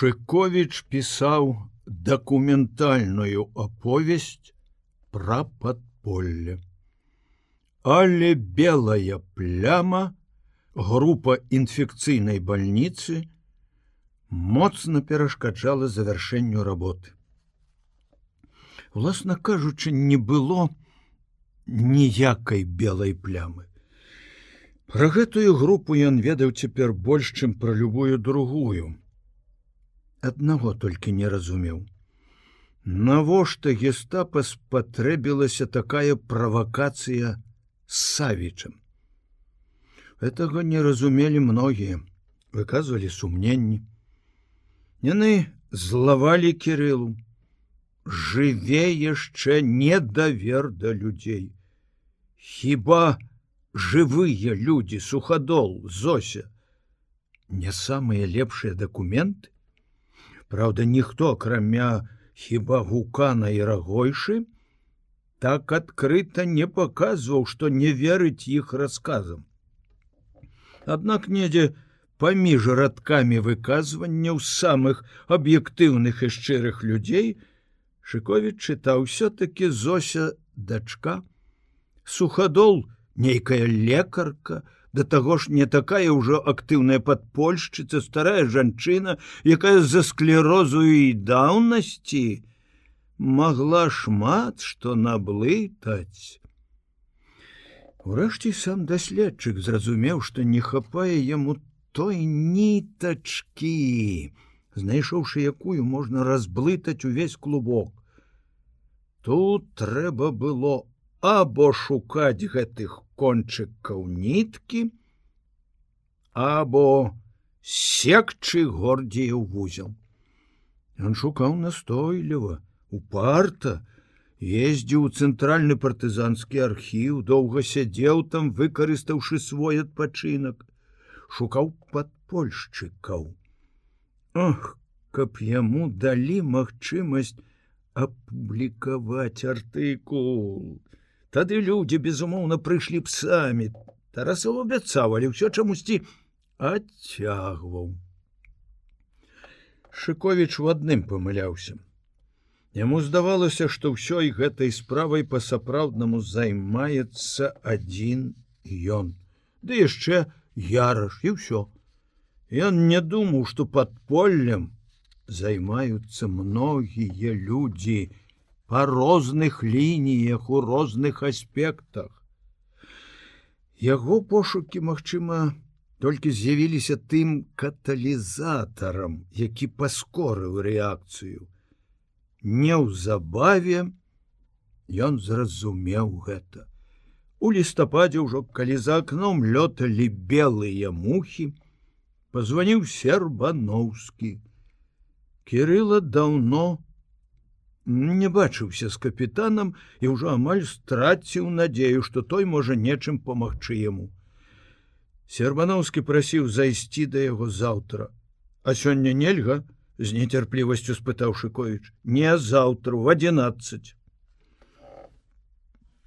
Шыковіч пісаў дакументальную аповесць пра падполле. Але белая пляма, група інфекцыйнай бальніцы моцна перашкаджала завяршэнню работы. Уласна кажучы, не было ніякай белай плямы. Пра гэтую групу ён ведаў цяпер больш, чым пра любую другую. Аднаго толькі не разумеў. Навошта гестапа спатрэбілася такая правакацыя з савічам. Гэтага не разумелі многія, выказвалі сумненні. Яны злавалі кірылу, жыве яшчэ недавер да людзей. Хіба жывыя людзі суходол зося не самыя лепшыя дакументы? Праўда, ніхто, акрамя хіба гукана і рагойшы, так адкрыта не паказваў, што не верыць іх расказам. Аднак недзе паміж радкамі выказванняў самых аб'ектыўных і шчырых людзей, Шковіч чытаў все-таки Зося дачка, суходол нейкая лекарка, да таго ж не такая ўжо актыўная падпольшчыца старая жанчына, якая з-за склерозу і даўнасці могла шмат што наблытаць. Урэшце сам даследчык зразумеў, што не хапае яму той нітачкі, знайшоўшы якую можна разблытаць увесь клубок. Тут трэба было або шукаць гэтых кончыкаў ніткі, або секчы гордзея ў вузел. Ён шукаў настойліва, упарта, ездзіў у цэнтральны партызанскі архіў, доўга сядзеў там, выкарыстаўшы свой адпачынак, шукаў падпольшчыкаў. Ох, каб яму далі магчымасць, апублікаваць артыкул. Тады людзі, безумоўна, прыйшлі б самі. Тарасов абяцаў, але ўсё чамусьці адцягваў. Шыковіч у адным памыляўся. Яму здавалася, што ўсёй гэтай справай па-сапраўднаму займаецца адзін ён. Ды яшчэ яраш і ўсё. Ён не думаў, што падполлем, займаюцца многія людзі по розных лініях у розных аспектах. Яго пошукі, магчыма, толькі з'явіліся тым каталізатарам, які паскорыў рэакцыю. Неўзабаве ён зразумеў гэта. У лістападзе ўжо калі за акном лёталі белыя мухі, позвоніў сербановскі, Кирилла даўно не бачыўся з капітанам і ўжо амаль страціў надзею, што той можа нечым памагчы яму. Сербановскі прасіў зайсці да яго заўтра. А сёння нельга з нецярплівасцю спытаў Шковіч, не заўтра в 11.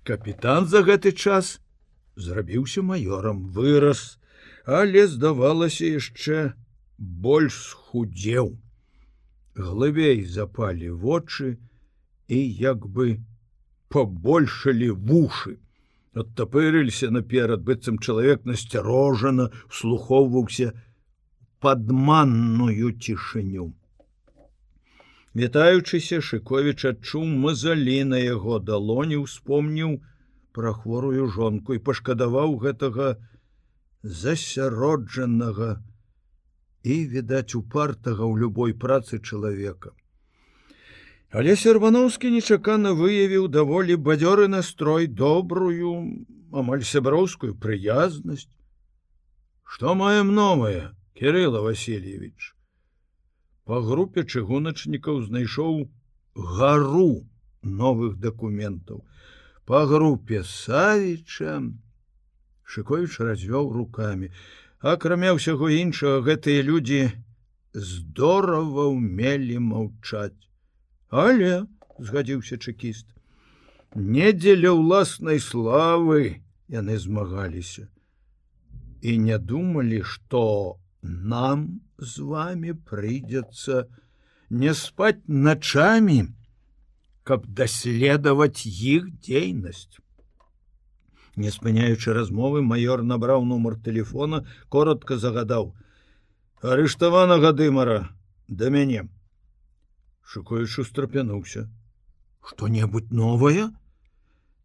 Капітан за гэты час зрабіўся маёрам, вырас, але здавалася яшчэ больш схудзеў глыбей запалі вочы і як бы побольшалі вушы оттапырыліся наперад быццам чалавек насцярожана слухоўваўся падманную цішыню вітаючыся шыковіч адчуў мазалі на яго далоні успомніў пра хворую жонку і пашкадаваў гэтага засяроджанага і відаць упартага ў любой працы чалавека. Але сервановскі нечакана выявіў даволі бадзёры настрой добрую, амаль сяброўскую прыязнасць. Што маем новае, Кирилла Васильевич. Па групе чыгуначнікаў знайшоў гару новых дакументаў. Па групе Савіча Шковіч развёў руками акрамя ўсяго іншага гэтыя людзі здорава ўмелі маўчаць але згадзіўся чекіст не дзеля ўласнай славы яны змагаліся і не думалі што нам з вами прыйдзецца не спаць начамі, каб даследаваць іх дзейнасць. Не спыняючы размовы майор набраў нумар телефона, коротко загадаў: арыштаванага дымара да мяне. Шукаючы страпянуўся. Што-небудзь новае?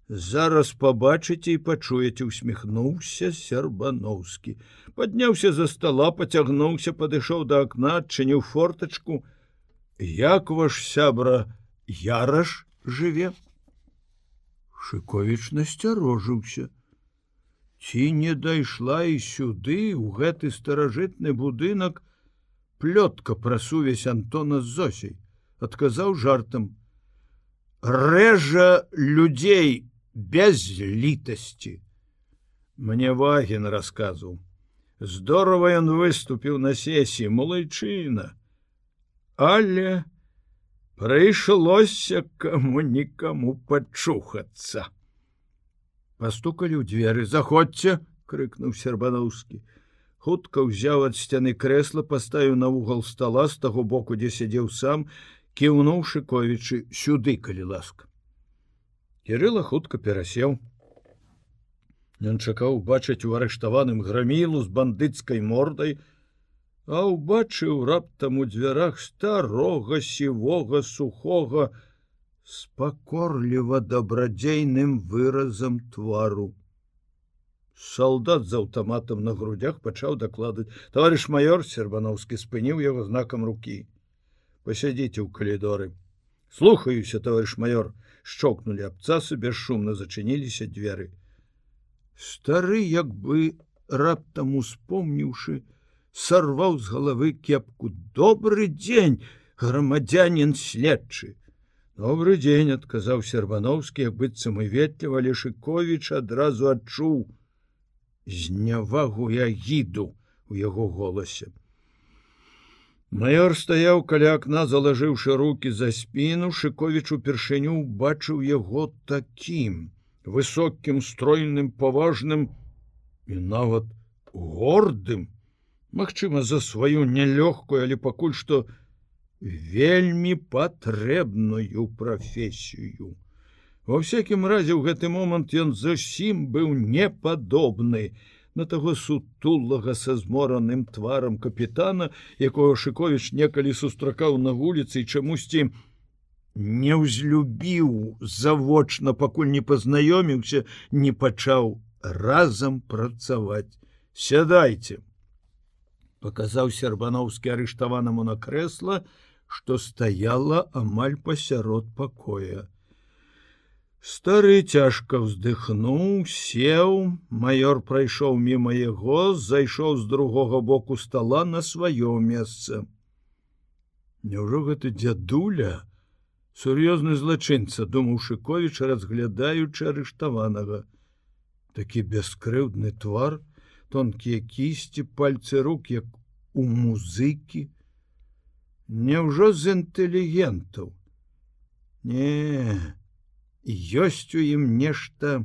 Зараз пабачыце і пачуеце, усміхнуўся сербаноўскі. Падняўся за стола, пацягнуўся, падышоў да акна, адчыніў фортачку. Як ваш сябра яраш жыве? Шыковіч насцярожыўся. Ці не дайшла і сюды у гэты старажытны будынак плётка пра сувязь Антона з Зосей, адказаў жартам: Рэжа людзей без літасці. Мне ваген расказу. Здорова ён выступіў на сесіі малайчына, але, Прыйшлося каму нікаму пачухацца. Пастукалі ў дзверы, заходзьце, крыкнуў сербаноўскі. Хутка ўзяў ад сцяны крэсла, паставіў на вугал стола з таго боку, дзе сядзеў сам, кіўнуў шыковічы сюды, калі ласка. Кірыла хутка перасеў. Ён чакаў бачыць у арыштаваным грамілу з бандыцкай мордай, а ўбачыў раптам у дзвярах старога сівога сухога спакорліва дабрадзейным выразам твару. Салдат з аўтаматам на грудях пачаў дакладаць товарищ майор сербановскі спыніў яго знакам руки посядзіце ў калідоры слухаюся товарищ майор. Шчокнули абцасы бесшумна зачыніліся дзверы стары як бы раптам успомніўшы сорваў з головы кепку. Добрый дзень грамадзянин следчы добрый дзень адказаў сербановскі як быццам і ветліва лешыкович адразу адчуў знявагу я гіду у яго голасе майор стаяў каля акна залажыўшы руки за спину шыкович упершыню бачыў яго таким высокім стройным паважным і нават гордым Магчыма, за сваю нялёгкую, але пакуль што вельмі патрэбную прафесію. Ва всякім разе ў гэты момант ён зусім быў непадобны на таго сутулага са змораным тварам капітана, якого Шковіч некалі сустракаў на вуліцы і чамусьці не ўзлюбіў завочна, пакуль не пазнаёміўся, не пачаў разам працаваць. Сядайце показаў сербановскі арыштаванаму на крэсла что стаяла амаль пасярод пакоя стары цяжка вздыхнуў сеў майор прайшоў мимо яго зайшоў з другога боку стола на сваё месца. Няўжо гэта дзядуля сур'ёзны злачынца думаў шыковіч разглядаючы арыштаванага. Такі бяскрыўдны твар тонкія кісці пальцы рук як у музыкі. Няўжо з інтэлігентаў? Не ёсць у ім нешта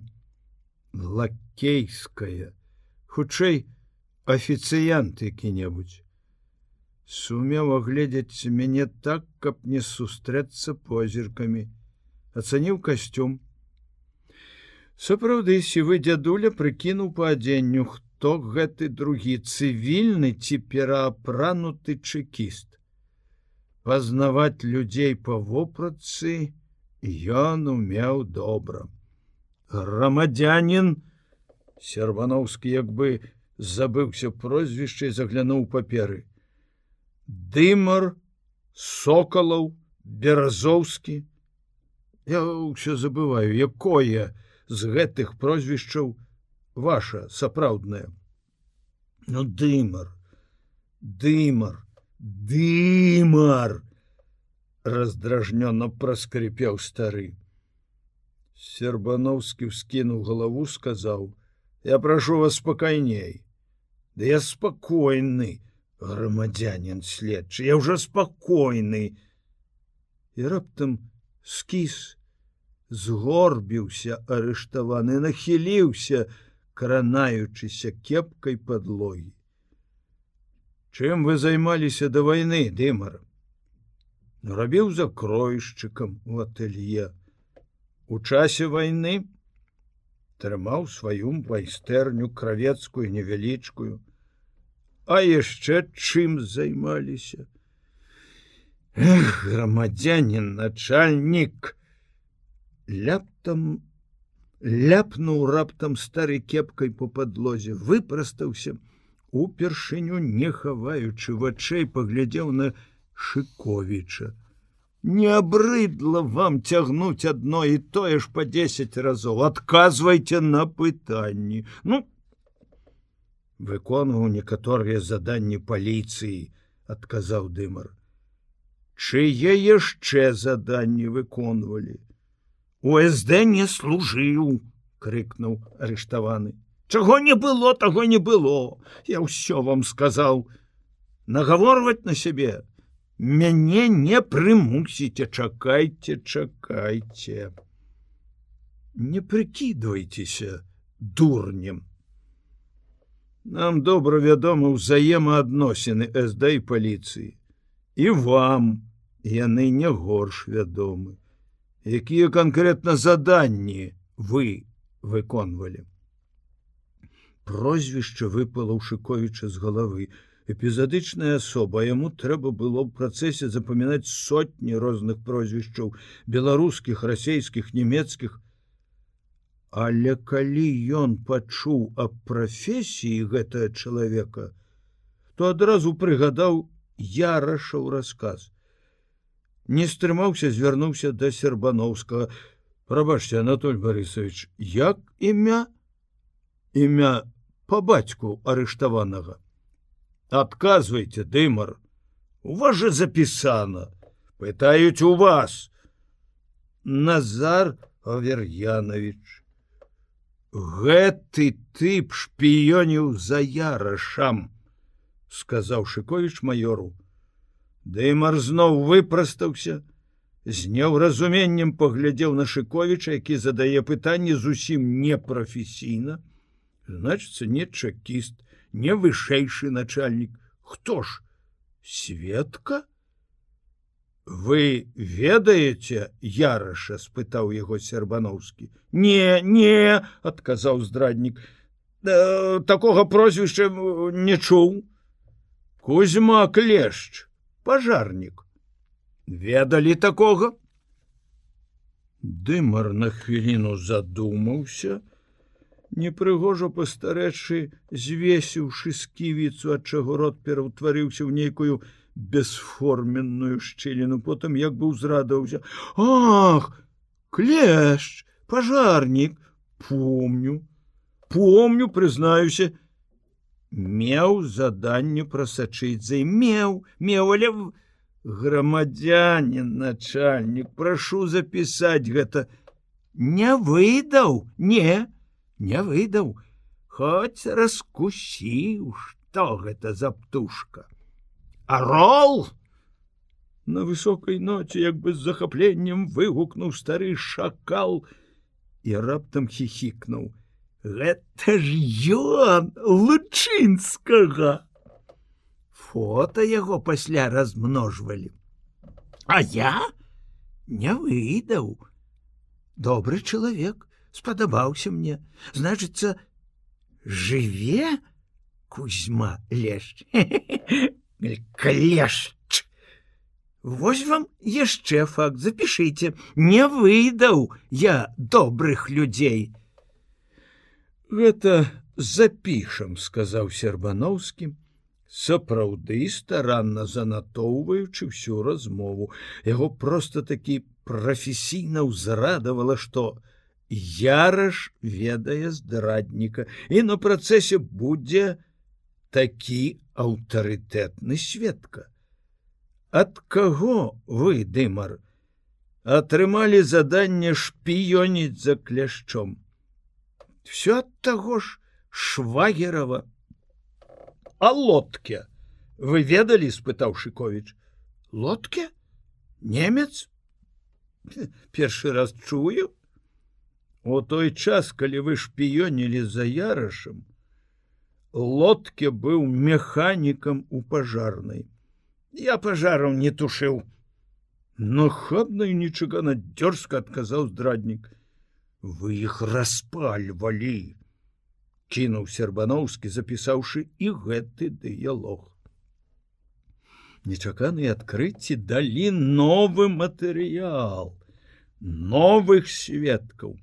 лакейскае. Хутчэй афіцыянт які-небудзь. Сумеў агледзець мяне так каб не сустрэцца позіркамі. Ацаніў касцюм. Сапраўды сівы дзядуля прыкінуў па адзенню хто гэты другі цывільны ці пераапрануты чекіст. Пазнаваць людзей па вопратцы ён умеў добра. Грамадзянин сербановскі як бы забыўся прозвішча і заглянуў паперы. Дымар, соколаў, беразоўскі. Я ўсё забываю, якое з гэтых прозвішчаў, ваша сапраўдная ну дымар дымар дымар раздражнёно праскрыпеў стары сербановскі вскінуў галаву сказаў я прашу вас спакайней да я спакойны грамадзянин следчы я уже спакойны і раптам скіс згорбіўся арыштаваны нахіліўся на кранаючыся кепкай подлогі. чым вы займаліся да вайны дымар рабіў закройшчыкам у ателье. У часе вайны трымаў сваю майстэрню кравецкую невялічкую. А яшчэ чым займаліся? Грамадзянин начальнік! Ляптам ляпнуў раптам стары кепкай по падлозе выпрастаўся упершыню не хаваючы вачэй паглядзеў на шыковіча не абрыдла вам цягнуць адно і тое ж по 10 разоў адказвайце на пытанні ну выконваў некаторыя заданні паліцыі адказаў дымар. Чые яшчэ заданні выконвалі УСД не служыў крыкнуў арыштаваны чаго не было таго не было. Я ўсё вам сказаў нагаворваць на сябе мяне не прымусіце чакайце чакайце. Не прыкідвайцеся дурнем. Нам добра вядома ўзаемаадносіны сд і паліцыі. І вам яны не горш вядомы. Якія канкрэтна заданні вы выконвалі. Прозвішча выпала ў шыковіча з галавы эпізадычная асоба яму трэба было ў працэсе запамінаць сотні розных прозвішчаў беларускіх расійскіх нямецкіх але калі ён пачуў аб прафесіі гэтага чалавека то адразу прыгадаў ярашаў рассказ. Не стрымаўся звярнуўся да сербановскага. Прабачце анатоль борисович як імя? Імя по бацьку арыштаванага адказвайте дымар. У вас же запісана пытаюць у вас. Назар авер'янович гэты тып шпіёніў за ярашам сказаў шыкович майору. Дымар зноў выпрастаўся з неўразуменнем паглядзеў на шыковіча які задае пытанне зусім непрафесійна значится не чакіст не вышэйшы начальнік. Хто ж? Светка вы ведаеце яраша спытаў яго сербановскі. Не не адказаў здраднік. Э, такога прозвішча не чуў. Кузьма клешч пажарнік. Ведалі такога? Дымар на хвіліну задумаўся непрыгожа пастарэчы звесіўшы сківіцу ад чаго рот пераўтварыўся ў нейкую бесформенную шчыліну потым як бы ўзрадаўся ах клешч пажарнік помню помню прызнаюся меў заданне прасачыць за меў меў але грамадзянин начальнік прашу запісаць гэта не выдаў не не выдаў. Хоць раскусіў что гэта за птушка. Арол! На высокой ноце як бы з захапленнем выгукнуў стары шакал і раптам хихікнуў гэта ж ён лучынскага! Фото яго пасля размножвалі. А я не выдаў. Добры чалавек спадабаўся мне. Значыцца жыве кузьма лешч? Клешч Вось вам яшчэ факт запішыце. Не выдаў я добрых людзей. Гэта запішам сказаў сербановскі. Сапраўды старанна занатоўваючы всю размову. Яго просто такі прафесійна ўзрадавала что яраш ведае здрадніка. І на працэсе будзе такі аўтарытэтны сведка. Ад каго вы дымар атрымалі заданне шпіёніць за кляшчом? Все ад таго ж швагерова а лодке? Вы ведалі спытаў шыкович лодке? Немец? Першы раз чую у той час калі вы шпіёнілі за ярашам лодке быў механікам у пажарнай. Я пажараў не тушыў. Но хабна і нечакана дзёрзка адказаў здраднік. Вы іх распальвалі, кінуў сербановскі, запісаўшы і гэты дыялог. Нечаканыя адкрыцці далі новы матэрыял, новых сведкаў.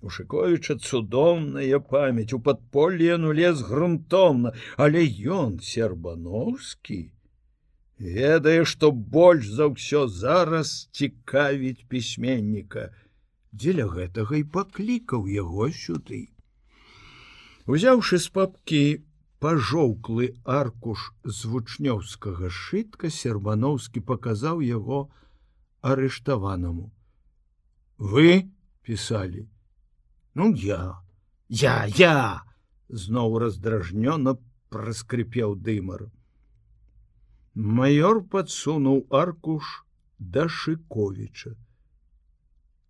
У Шковіча цудоўная памяць у падполле ну лес грунтоўна, але ён сербановскі ведае, што больш за ўсё зараз цікавіць пісьменніка. Дзеля гэтага і паклікаў яго сюды. Узяўшы з папкі пажоўклы аркуш з вучнёўскага шытка сербановскі паказаў яго арыштаванаму. Вы пісалі, Ну я, я, я! зноў раздражнёна праскрыпеў дымар. Маёр падсунуў аркуш да Шковіча.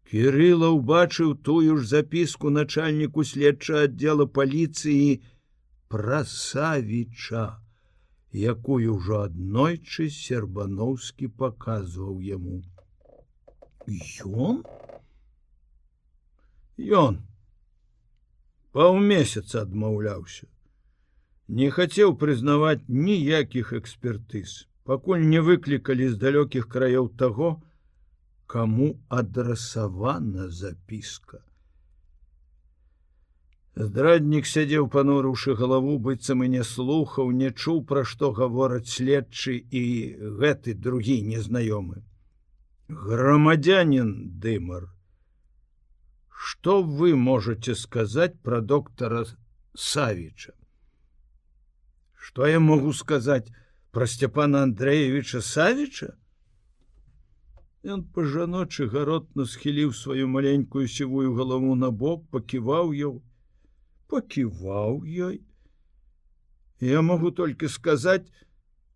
Кірыла ўбачыў тую ж запіску начальніку следча аддзела паліцыі прасавіча, якую ўжо аднойчы сербановскі паказваў яму. Ён? Ён паўмесяца адмаўляўся. Не хацеў прызнаваць ніякіх экспертыз, пакуль не выклікалі з далёкіх краёў таго, каму адрасавана запіска. Здраднік сядзеў панурыўшы галаву быццам і не слухаў, не чуў, пра што гавораць следчы і гэты другі незнаёмы. Грамадзянин дымар, что вы можете сказать про доктора савича? Что я могу сказать про степана андреевича савича? Он по-жаночы гаротно схіліў сваю маленькую сівую галаву на бок паківаў ёў паківаў ёй я могу только сказать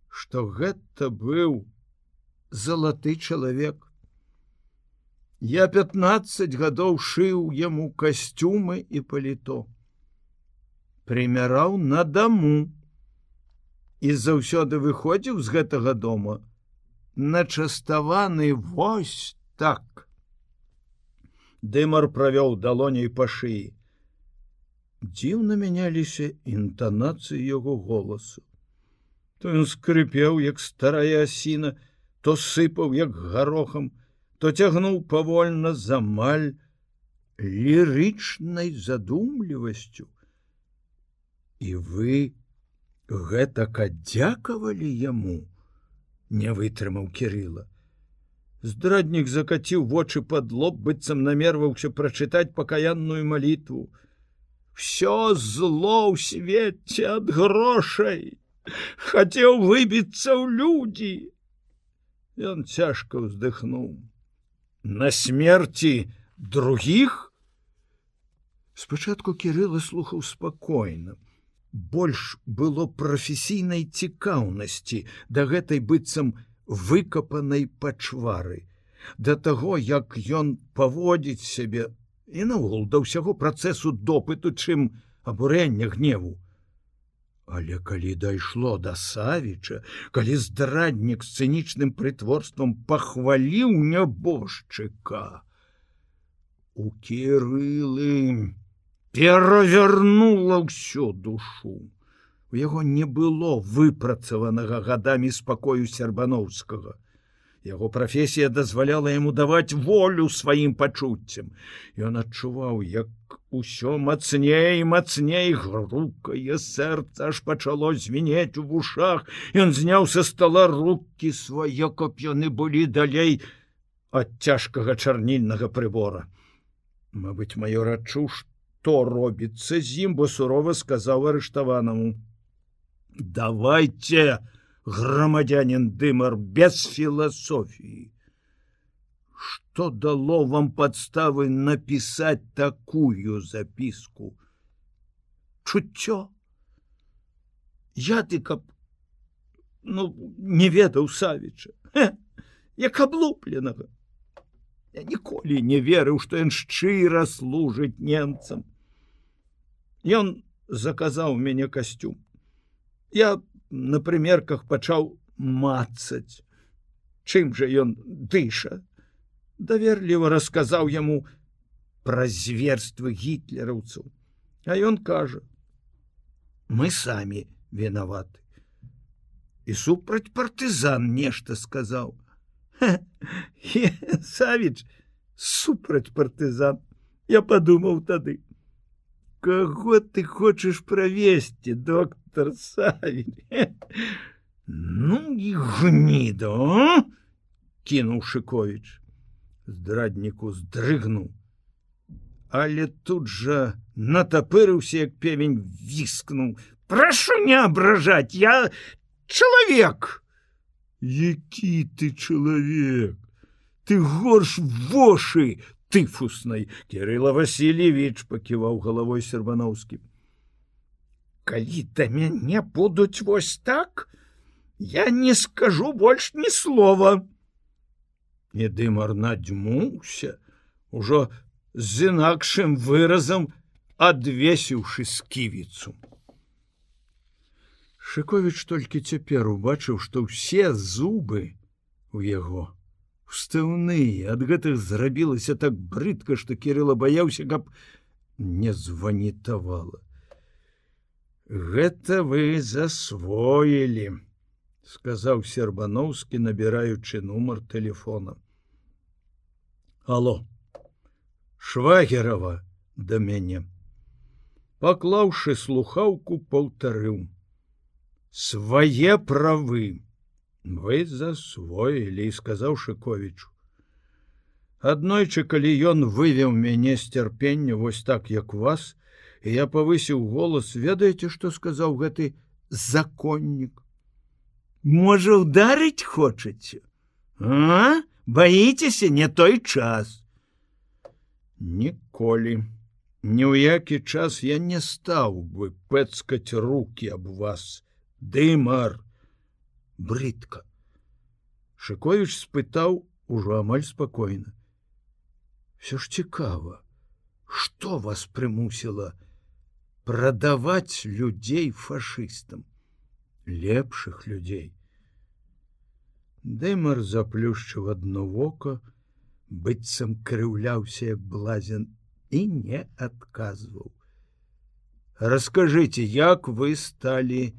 что гэта быў залаты чалавек Я 15 гадоў шыў яму касцюмы і паліто. Прымяраў на даму і заўсёды выходзіў з гэтага дома, начаставаны вось так. Дымар правёў далоней па шыі. Дзіўна мяняліся інтанацыі яго голасу. То ён скрыпеў, як старая асіна, то сыпаў як гарохам, то цягнуў павольна замаль лірычнай задумлівасцю. І вы гэтак аддзякавалі яму, не вытрымаў кирилла. Здраднік закаціў вочы пад лоб, быццам намерваўся прачытаць пакаянную малітву. Всё зло ў свеце ад грошай, хацеў выбіцца ў людзі. Ён цяжка ўздыхнуў на смерти других? Спачатку кирилла слухаў спокойно больш было прафесійнай цікаўнасці да гэтай быццам выкапанай пачвары. Да таго як ён паводзіць сябе і наогул да ўсяго працэсу допыту чым абурэння гневу Але калі дайшло да савіча, калі здраднік з цынічным прытворствам пахваліў нябожчыка, у кірылы перавярнула ўсё душу. У яго не было выпрацаванага гадамі спакою сербановскага. Яго прафесія дазваляла яму даваць волю сваім пачуццям. Ён адчуваў, як усё мацней мацней грукае сэрца аж пачало звенець у вушах. Ён зняў са стола рукі свае, каб яны былі далей ад цяжкага чарнільнага прыбора. Мабыць, маё рачу, што робіцца з ім, бо сурова сказаў арыштаванаму: « Давайте! Грамадзянин дымар без філасофіі что дало вам подставы написать такую записку? Чуццё я ты каб ну не ведаў савіча як аблупленага я ніколі не верыў что ён шчыра служыць немцам ён заказаў мяне касцюм я на прымерках пачаў мацаць. Чым жа ён дыша? Даверліва расказаў яму пра зверствы гітлераўцаў. А ён кажа мы самі вінаваты і супраць партызан нешта сказаў. Савіч супраць партызан я падумаў тады. Каго ты хочаш правесці доктор савіль ну і гніда кінуў шыкович здрадніку здрыгнуў але тут жа натапырыўся як певень віскнуў прошу не абражаць я чалавек які ты чалавек ты горш вошы тыфуснай кирилла васильевич паківаў галавой сербановскі калі да мяне будуць вось так я не скажу больш ні слова не дымар надзьмуўся ужо з інакшым выразам адвесіўшы сківіцу. Шковіч толькі цяпер убачыў, што ўсе зубы у яго устаўныя ад гэтых зрабілася так брыдка, што кірыла баяўся, каб не званітавала. Гэта вы засвоілі, сказаў сербановскі, набіраючы нумар телефона. Алло, швагерова да мяне. Паклаўшы слухаўку паўтарыў свае правы вы засвоілі сказаў шыковічу аднойчы калі ён вывеў мяне з цярпення вось так як вас і я павысіў голас ведаеце што сказаў гэты законнік можа ударыць хочаце? А? Баіцеся не той час. Ніколі. Ні ў які час я не стаў бы пэцкаць руки аб вас. Дымар! Брыдка. Шыкович спытаў ужо амаль спакойна. Все ж цікава что вас прымусіла прадаваць людзей фашыстам лепшых людзей дымар заплюшчыў одно вока быццам крыўляўся як блазен і не адказваў. Расскажите як вы сталі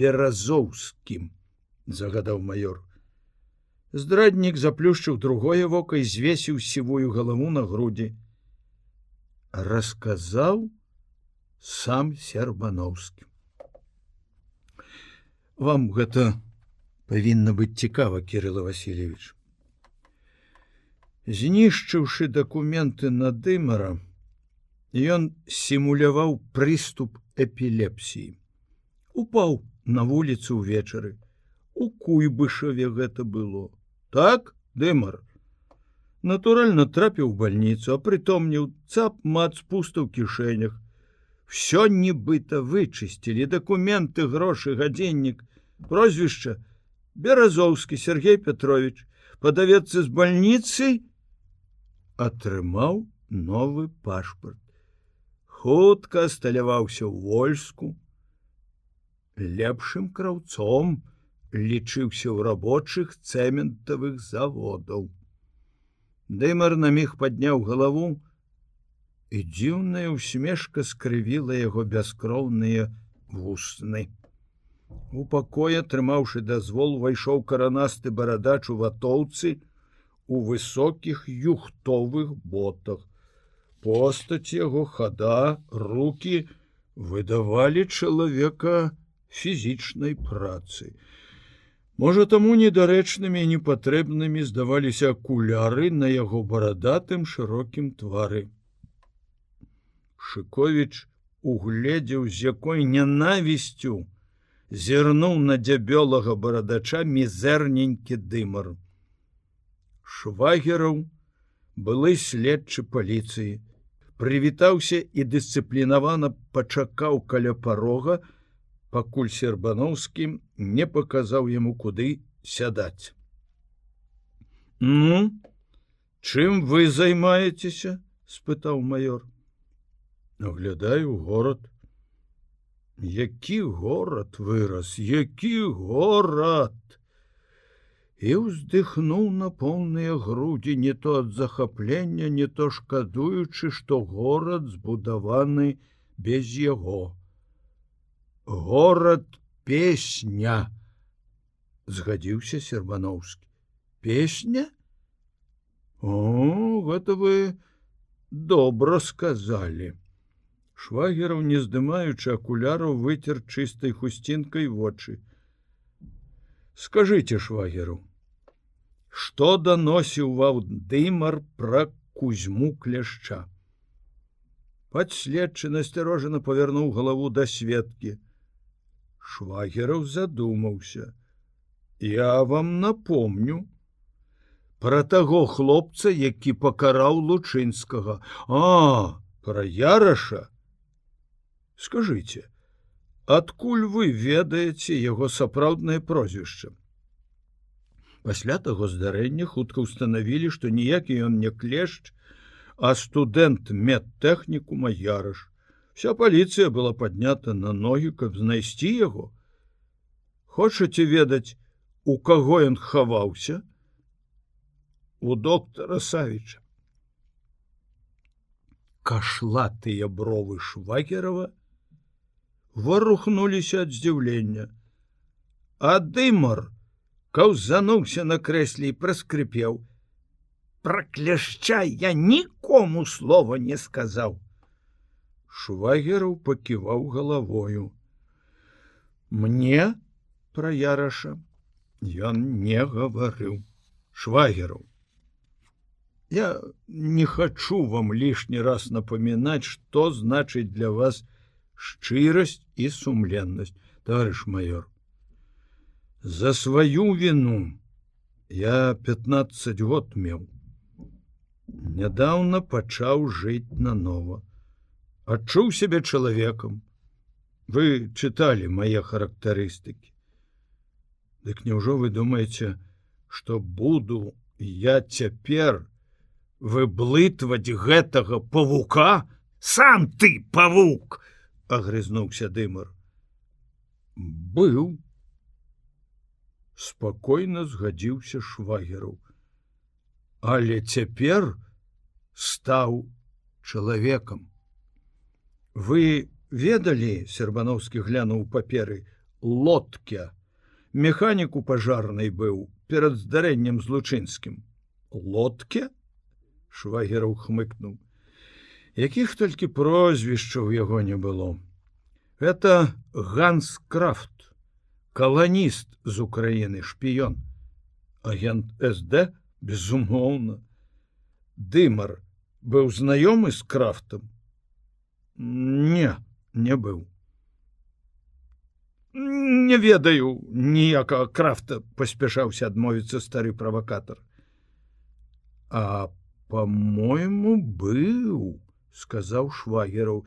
беразоўскім загадаў майор. Здраднік заплюшчыў другое вока і звесіў сівую галаву на грудзі. Расказаў сам сербановскі. Вам гэта павінна быць цікава кирилла васильевич знішчыўшы дакументы на дымара ён сімуляваў прыступ эпілепсіі. Упаў на вуліцу ўвечары. У куйбышаве гэта было. Так дымар? Натуральна трапіў больніцу а прытомніў цап мат спуста ў кішэнях все нібыта вычысцілі дакументы грошы гадзіннік прозвішча беразоўскі Сергей Петрович. Падавецца з больніцы атрымаў новы пашпарт хутка сталяваўся ў вольску лепшым краўцом лічыўся ў рабочых цэментавых заводаў. Дымар на міг падняў галаву, і дзіўная усмешка скрывіла яго бяскроўныя вусны. У пакоя, трымаўшы дазвол, увайшоў каранасты барадач у ватоўцы у высокіх юхтовых ботах. Постаць яго хада, руки выдавалі чалавека, фізічнай працы. Можа таму недарэчнымі і непатрэбнымі здаваліся акуляры на яго барадатым шырокім твары. Шковіч угледзеў з якой нянавісцю зірнуў на дзябёлага барадача мізэрненькі дымар. Швагераў былы следчы паліцыі, прывітаўся і дысцыплінавана пачакаў каля парога, пакуль сербановскі не паказаў яму куды сядаць. Ну чым вы займаецеся спытаў майор оглядаю город. Які горад вырас які горад і ўздыхнуў на поўныя грудзі не то ад захаплення не то шкадуючы што горад збудаваны без яго горад песня! Згадзіўся сербановскі песня? О гэта вы добра сказали швагераў не здымаючы акуляраў выцер чыстай хусцінкай вочы скажите швагеру што даносіў ваўдымар пра кузьму кляшча. Падследчы насцярожана павярнуў галаву да сведкі. Швагераў задумаўся: Я вам напомню пра таго хлопца, які пакараў лучынскага, А пра яраша. Скажыце, адкуль вы ведаеце яго сапраўднае прозвішча? Пасля таго здарэння хутка ўстанавілі, што ніякі ён не клешч, а студэнт медтэхніку маярыш. Вся паліцыя была паднята на ногі, каб знайсці яго. Хочаце ведаць, у каго ён хаваўся? У доктара Савіча. Кашлатыя бровы швагерова варухнуліся ад здзіўлення. А дымар, каўзануўся на крэсле і праскрыпеў. Прокляшчай я нікому слова не сказаў! Швагераў паківаў галавою. Мне пра яраша ён не гаварыў. Швагераў я не хачу вам лішні раз напамінаць что значыць для вас шчырасць і сумленнасць товарищ майор за сваю вину я 15 год меў нядаўна пачаў жыць нанова адчуў сябе чалавекам вы чыталі мае характарыстыкі Дык няўжо вы думаеце что буду я цяпер выблытваць гэтага павука сам ты павук агрызнуўся дымар быў. Спакойна згадзіўся швагеру. Але цяпер стаў чалавекам. Вы ведалі сербановскі глянуў паперы лодке? Механіку пажарнай быў перад здарэннем з лучынскім лодке? Швагераў хмыкнуў якіх толькі прозвішчаў яго не было. Это ганс крафт каланіст з Украіны шпіён. Агент сд безумоўна. Дымар быў знаёмы з крафтам? Не не быў. Не ведаю ніякага крафта паспяшаўся адмовіцца стары правакатор а по-мойму быў сказаў швагераў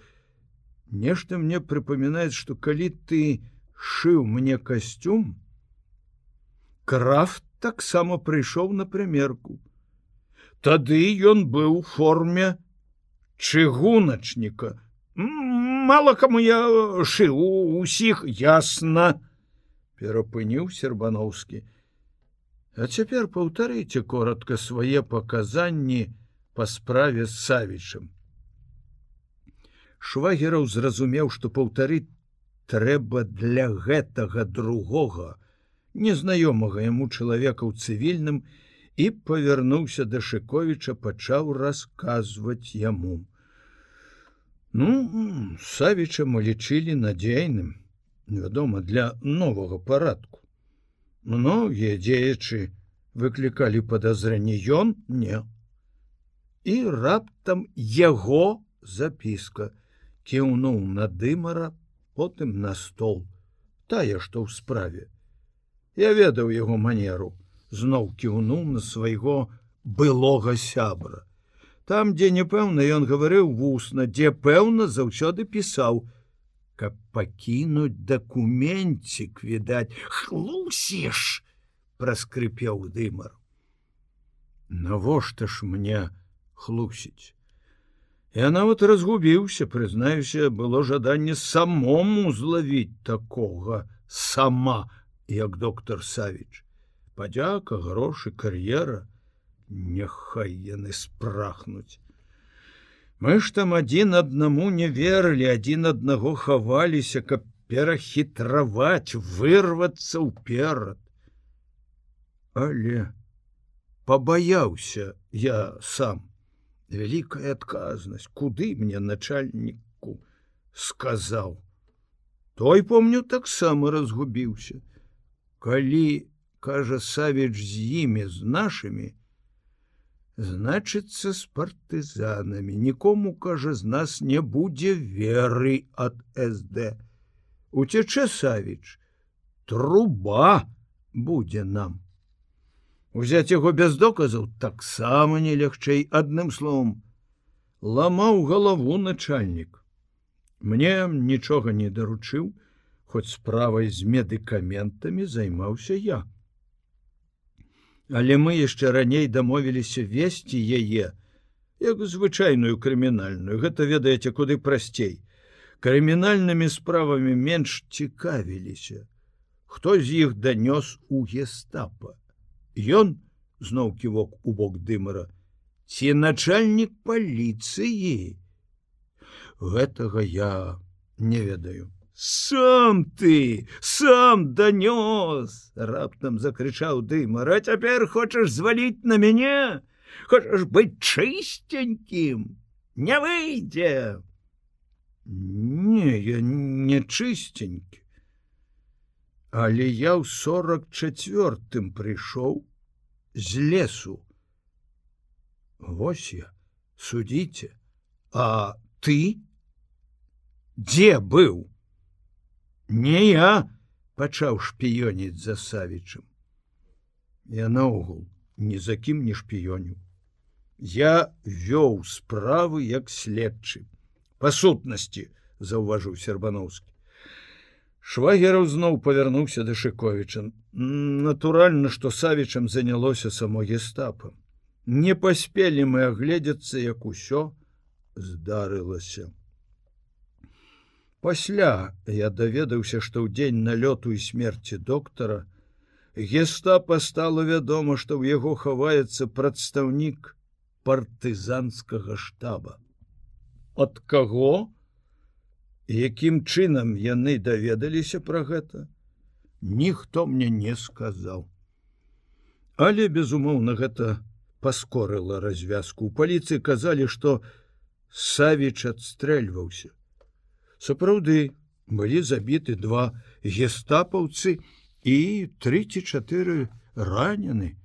нешта мне прыпамінаць што калі ты шыў мне касцюм крафт таксама прыйшоў на прымерку тады ён быў у форме чыгуначніка. Мало каму я шыў усіх ясна перапыніў сербановскі а цяпер паўтарыце коротко свае паказанні по справе з савічым швагераў зразумеў што паўтарыць трэба для гэтага другога незнаёмага яму чалавека ў цывільным і павярнуўся да шыковіча пачаў расказваць яму. Ну савіча мы лічылі надзейным вядома для новага парадку. Многія дзеячы выклікалі подазрэнне ён не. І раптам яго запіска кіўнуў на дымара потым на стол. Тая што ў справе. Я ведаў яго манеру. Зноў кіўнуў на свайго былога сябра. Там дзе непэўна ён гаварыў вусна дзе пэўна заўсёды пісаў каб пакінуць дакументцік відаць хлусіш праскрыпеў дымар. Навошта ж мне хлусіць Я нават разгубіўся, прызнаюся, было жаданне самому злавіць такога сама, як доктор Савіч. Падзяка, грошы, кар'ера, няхай яны спрахнуць. Мы ж там адзін аднаму не верылі, адзін аднаго хаваліся, каб перахітраваць, вырвацца ўперад. Але пабаяўся я сам. Вялікая адказнасць, куды мне начальніку сказаў. Той помню таксама разгубіўся. Калі, кажа Савіч з імі з нашымі, значыцца з партызанамі, нікому кажа з нас не будзе веры ад СД. Уцячэ Савіч, труба будзе нам. Узяць яго без доказаў таксама не лягчэй адным словом. Ламаў галаву начальнік. Мне нічога не даручыў, хоць справай з медыкаментамі займаўся я. Але мы яшчэ раней дамовіліся весці яе, як звычайную крымінальную, гэта ведаеце куды прасцей. Крымінальнымі справамі менш цікавіліся. Хто з іх данёс у гестапа? Ён зноў ківок у бок дымара. Ці начальнік паліцыі? Гэтага я не ведаю. Сам ты сам данёс! раптам закрычаў дымар. А цяпер хочаш зваліць на мяне? Хочаш быць чыстенькім не выйдзе! Не я не чыстенькі Але я ў сорок четвертым прыйшоў з лесу. Вось я, судзіце, А ты дзе быў? Не я пачаў шпіёніць за савічым. Я наогул ні за кім не шпіёню. Я вёў справы як следчы. Па сутнасці, заўважыў сербановскі. Швагераў зноў павярнуўся да Шковіча. Натуральна, што савічам занялося само гестапа. Не паспелі мы агледзецца, як усё здарылася. Пасля я даведаўся, што ў дзень налёту і смерці доктара гестапа стало вядома, што ў яго хаваецца прадстаўнік партызанскага штаба. Ад каго? Якім чынам яны даведаліся пра гэта? Ніхто мне не сказаў. Але безумоўна гэта паскорыла развязку. У паліцыі казалі што савіч адстрэльваўся. Сапраўды былі забіты два гестапаўцы і три ці чатыры ранены.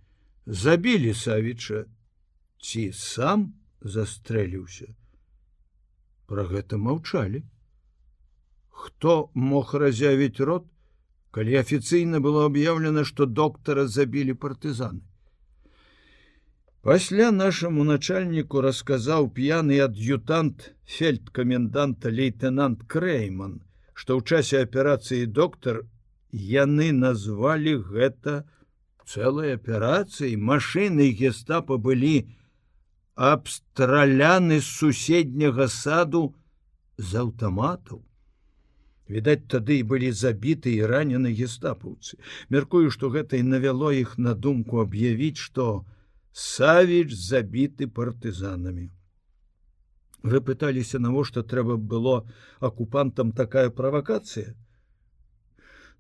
Забілі савіча ці сам застрэліўся. Про гэта маўчалі хто мог разявіць рот, калі афіцыйна было аб'яўлена, што доктара забілі партызаны. Пасля нашаму начальніку расказаў п'яны ад'ютант фельдкаменданта лейтенант Крэйман, што ў часе аперацыі доктар яны назвалі гэта цэлай аперацыяй машыны гестапа былі абстраляны з суседняга саду з аўтаматаў відаць тады і былі забіты і ранены гестапаўцы. Мяркую што гэта і навяло іх на думку аб'явіць што савіч забіты партызанамі. Вы пыталіся навошта трэба было акупантам такая правакацыя?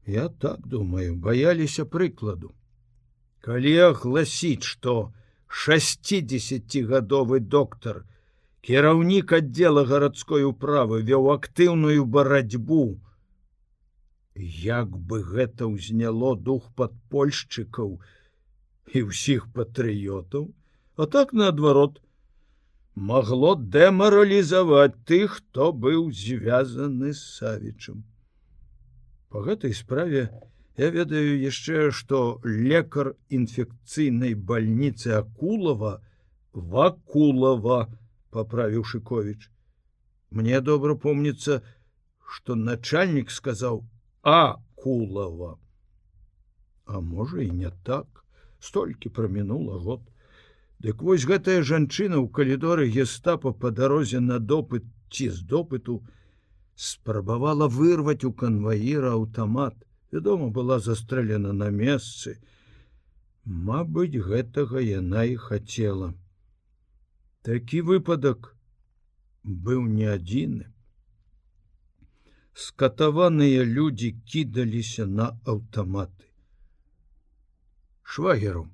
Я так думаю баяліся прыкладу. Калі агласіць што 60гадовы доктор кіраўнік аддзела гарадской управы вёў актыўную барацьбу. Як бы гэта ўзняло дух падпольшчыкаў і ўсіх патрыётаў, а так наадварот, магло дэмаралізаваць тых, хто быў звязаны з савічым. Па гэтай справе я ведаю яшчэ, што лекар інфекцыйнай бальніцы акулава вакулава, поправіў шыкович мне добра помніцца что начальнік сказаў а кулава а можа і не так столькі прамінула год Дык вось гэтая жанчына ў калідоры гестапа па дарозе на допыт ці з допыту спрабавала вырваць у канваіра аўтамат. Вядома, была застрэлена на месцы. Мабыць, гэтага яна і хацела. Такі выпадак быў не адзіны. Скатаваныя людзі кідаліся на аўтаматы. Швагеру,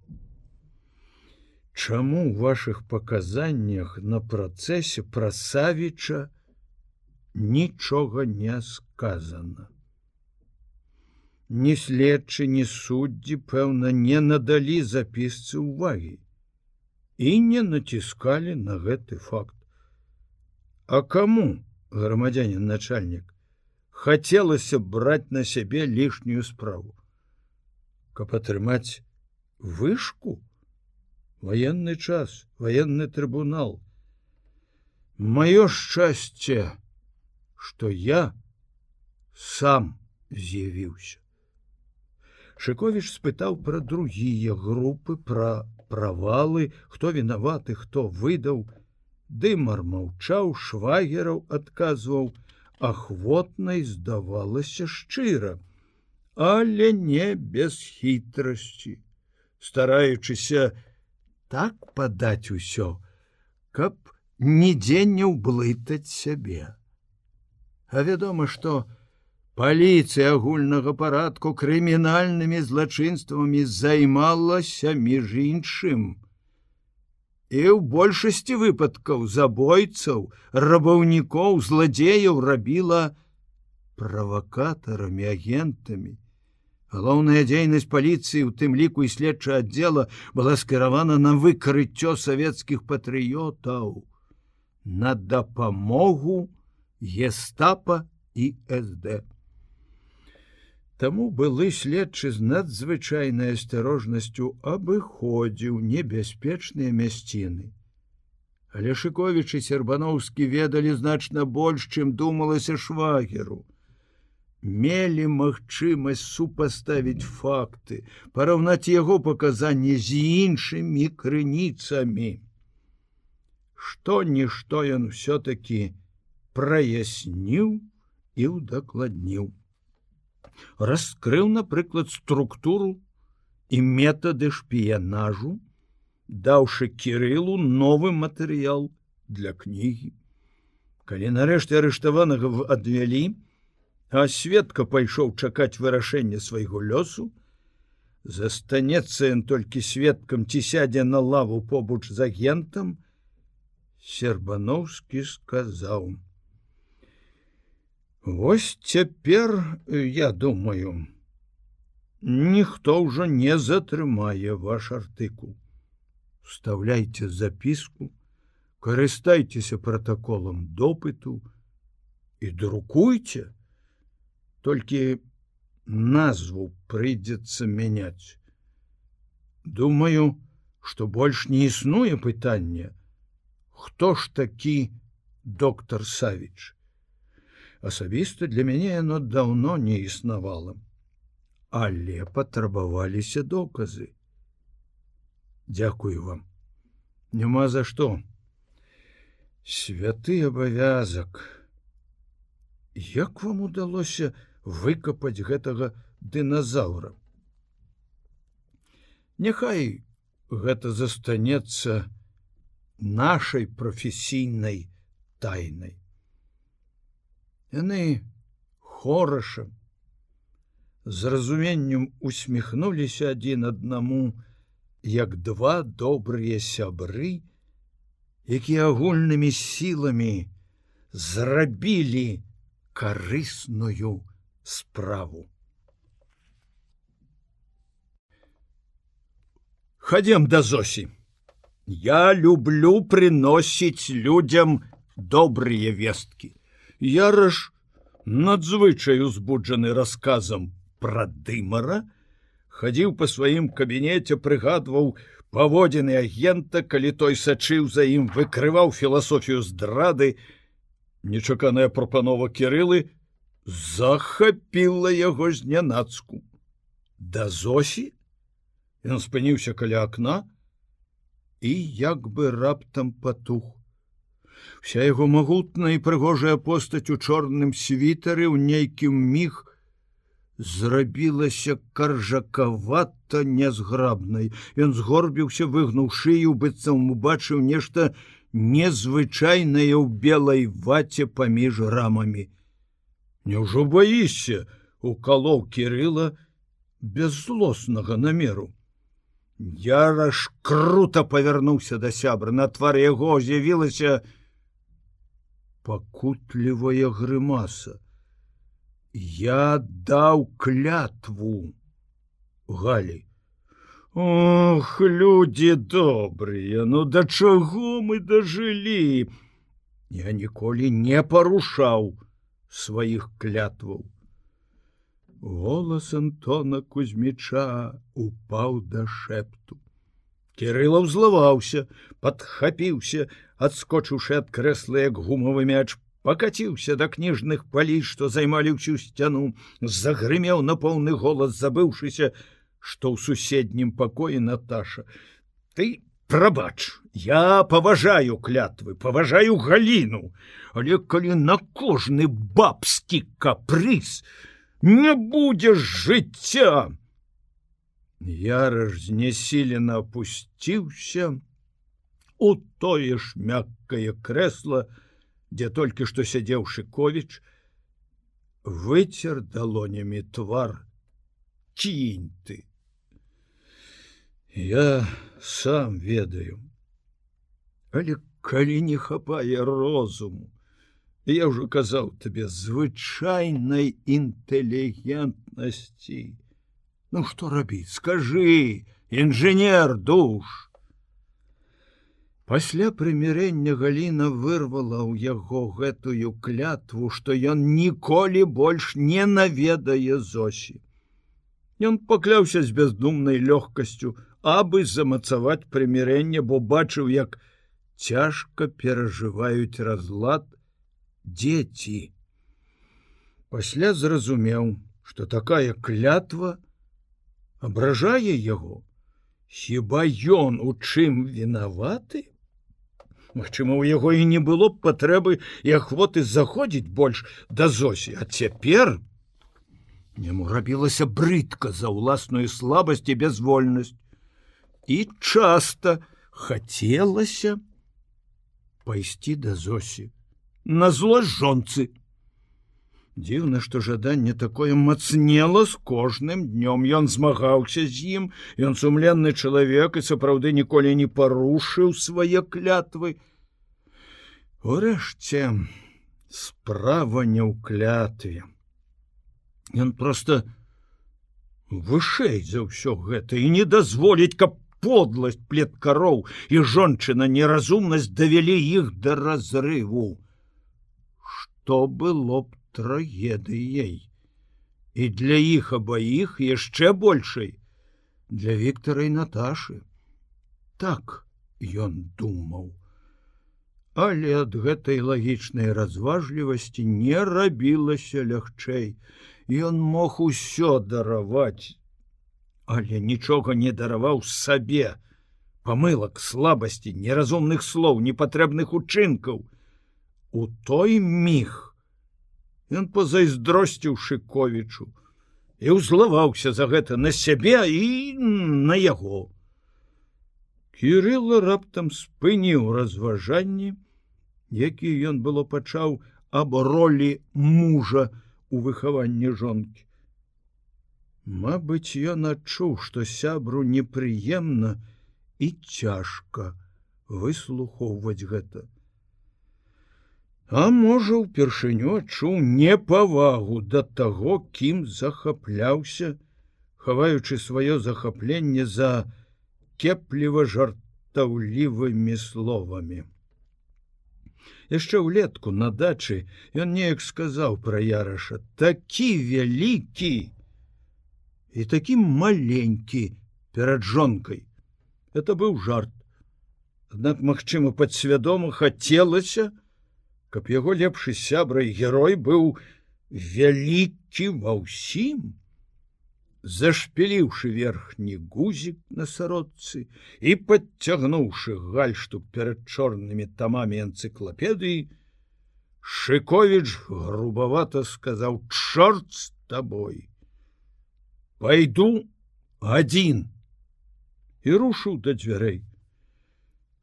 Чаму ў ваших паказаннях на працэсе пра Савіча нічога не сказано. Ні следчы, ні суддзі, пэўна, не надалі запісцы ўвагі і не націскалі на гэты факт. А каму, грамадзянин начальнік, хацелася браць на сябе лішнюю справу, каб атрымаць вышку, военный час военный трибунал мое счастье что я сам з'явіўся. Шикович спытаў про другие группы про провалы хто виноваты хто выдаў. Дымар маўчаў швагераў адказваў ахвотнай здавалася шчыра але не без хітрасці стараючыся так падаць усё, каб нідзе не ўблытаць сябе. А вядома, што паліцыя агульнага парадку крымінальнымі злачынствамі займалася між іншым. І ў большасці выпадкаў забойцаў, рабаўнікоў, зладзеяў рабіла правакатарамі агентамі, Галоўная дзейнасць паліцыі, у тым ліку і следча аддзела была скіравана на выкрыццё савецкіх патрыётаў, на дапамогу гестапа і СД. Таму былы следчы з надзвычайнай асцярожнасцю абыходзіў небяспечныя мясціны. Але Шковічы сербановскі ведалі значна больш, чым думалася швагеру мелі магчымасць супаставіць факты, параўнаць яго паказанні з іншымі крыніцамі. Што-нішто ён все-таки праясніў і ўдакладніў. Раскрыў, напрыклад, структуру і метады шпіянажу, даўшы кірылу новы матэрыял для кнігі. Калі нарэшце арыштаванага адвялі, а светка пайшоў чакаць вырашэння свайго лёсу застанецца ён толькі сведкам ці сядзе на лаву побач з агентам сербановскі сказаў Вось цяпер я думаю ніхто ўжо не затрымае ваш артыкул вставляйте запіску карыстайцеся протаколам допыту і друкуйте толькі назву прыйдзецца мяняць. Думаю, што больш не існуе пытанне, хто ж такі доктор Савіч. Асабіста для мяне яно даўно не існавала, але патрабаваліся доказы. Дякую вам. Няма за што. Святы абавязак. Як вам удалося, выкапаць гэтага дыназаўра. Няхай гэта застанецца нашай прафесійнай тайнай. Яны хорашам, з разуменнем усміхнуліся адзін аднаму, як два добрыя сябры, якія агульнымі сіламі зрабілі карысную, справу. Ходем до Зосі. Я люблю приносіць людям добрые весткі. Яраш надзвычай узбуджаны рассказам пра дымара, хадзіў па сваім кабінеце, прыгадваў паводзіны агента, калі той сачыў за ім, выкрываў філасофію здрады, нечаканая прапанова кірылы, захапіла яго знянацку. Да Зосі ён спыніўся каля акна, і як бы раптам патух. Вся яго магутная і прыгожая постаць у чорным світары ў нейкім міг зрабілася каржакавата нязграбнай. Ён згорбіўся, выгнуў шыю, быццам убачыў нешта незвычайнае ў белай ваце паміж рамамі. Няўжо баішся, укалоў кірыла без злоснага намеру. Яраш круто павярнуўся да сябра, на твар яго з'явілася пакутлівая грымаса. Я даў клятву Галі. Ох, людзі добрыя, ну да чаго мы дажылі? Я ніколі не парушаў сваіх клятваў. Голас Антона Кузьміча упаў да шэпту. Кірыла ўзлаваўся, падхапіўся, адскочыўшы ад крэсла як гумавы мяч, пакаціўся да кніжных палій, што займалі ўсю сцяну, загрымеў на поўны голас, забыўшыся, што ў суседнім пакоі Наташа. Ты прабач, я паважаю клятвы, паважаю галіну, але калі на кожны бабскі капрыз, не будзеш жыцця. Яраж знесілена опусціўся у тое ж мяккае кресло, дзе толькі што сядзеў шыковіч, выцер далонямі твар кінь ты. Я сам ведаю, але калі не хапае розуму, я ўжо казаў табе звычайнай інтэлігентнасці. Ну што рабіць, скажы, інжынер душ. Пасля прымірэння Гліна вырвала ў яго гэтую клятву, што ён ніколі больш не наведае зосі. Ён пакляўся з бяздумнай лёгкасцю, абы замацаваць прымірэнне, бо бачыў, як цяжка перажываюць разлад дзеці. Пасля зразумеў, што такая клятва абражае яго. Хіба ён у чым вінаваты? Магчыма, у яго і не было б патрэбы і ахвоты заходзіць больш да зосі, а цяпер яму рабілася брыдка за ўласную слабасць і бязвольнасць. І часта хацелася пайсці да зосі на злость жонцы. Дзіўна, што жаданне такое мацнела з кожным днём ён змагаўся з ім, ён сумленны чалавек і сапраўды ніколі не парушыў свае клятвы. Урэшце справа не ў клятве. Ён просто вышэй за ўсё гэта і не дазволіць, каб подласць плеткароў і жончына неразумнасць давялі іх да разрыву то было б трагедыяй. І для іх абаіх яшчэ большай для Віктора і Наташы. Так ён думаў. Але ад гэтай лагічнай разважлівасці не рабілася лягчэй. Ён мог усё дараваць, але нічога не дараваў сабе, памылак слабасці, неразумных слоў, непатрэбных учынкаў, у той міг ён пазайздросціў шыковічу і ўзлаваўся за гэта на сябе і на яго. Кирилла раптам спыніў разважанні які ён было пачаў аб ролі мужа у выхаванні жонкі. Мабыць ён адчуў што сябру непрыемна і цяжка выслухоўваць гэта А можа, упершыню адчуў непавагу да таго, кім захапляўся, хаваючы сваё захапленне за кепліва жартаўлівымі словамі. Яшчэ ўлетку на дачы ён неяк сказаў пра яраша такі вялікі і такім маленькі перад жонкай. Это быў жарт. Аднак, магчыма, падсвядома хацелася, каб яго лепшы сябра і герой быў вялікі ва ўсім. зашпіліўшы верхні гузік на сародцы і подцягнуўшы гальштук перад чорнымі тамамі энцыклапедыі, Шковіч грубавата сказаў: чорт з табой. Пайду адзін і рушыў да дзвярэй.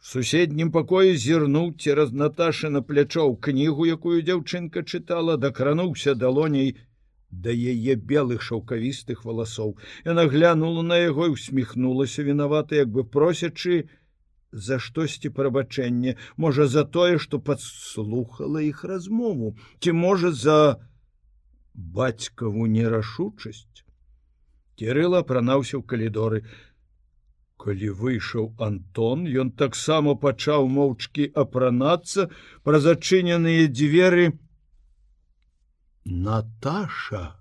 Суседнім пакоі зірнуў цераз Наташа на плячоў кнігу, якую дзяўчынка чытала, дакрануўся далоней да яе белых шаўкавістых валасоў. Яна глянула на яго і усміхнулася вінавата, як бы просячы за штосьці прабачэнне, можа за тое, што падслухала іх размову, ці можа за бацькаву нерашучасць. Кірыла апранаўся ў калідоры. Калі выйшаў Антон, ён таксама пачаў моўчкі апранацца пра зачыненыя дзверы, Наташа